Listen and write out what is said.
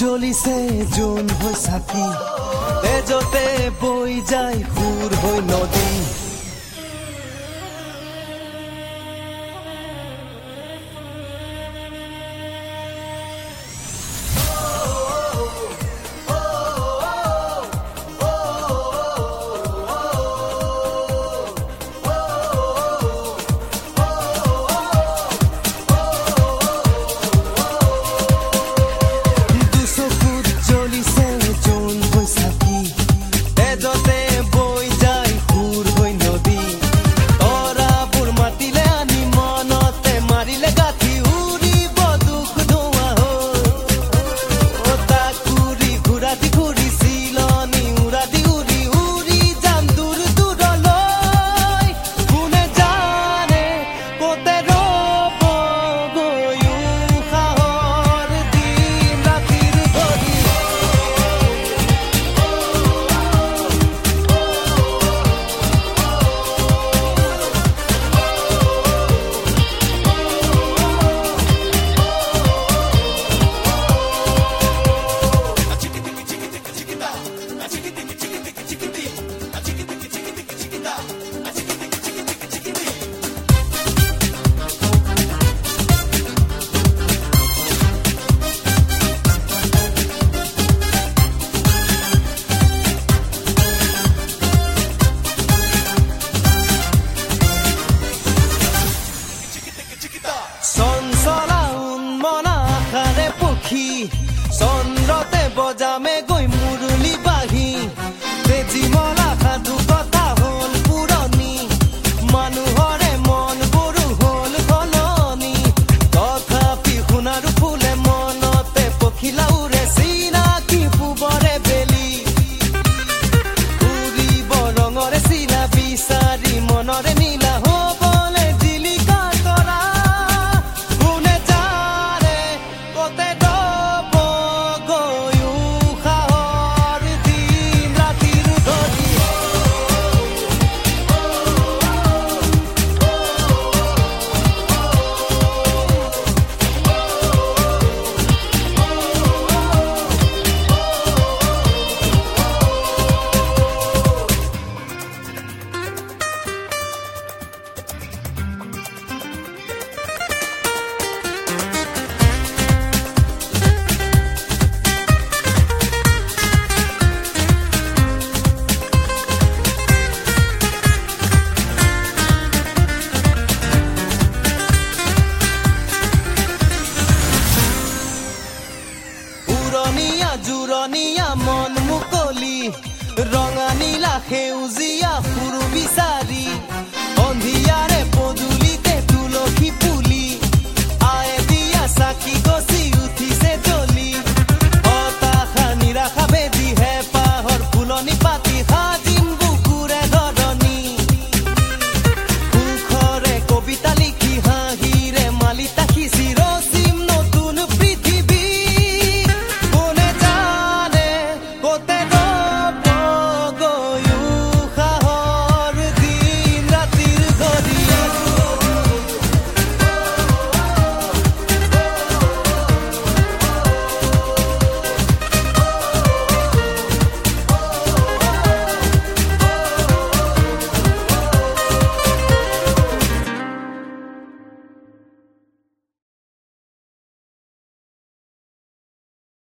চলিছে জোন হৈ চাকি তেজতে বই যায় হুর হই নদী। So Hadi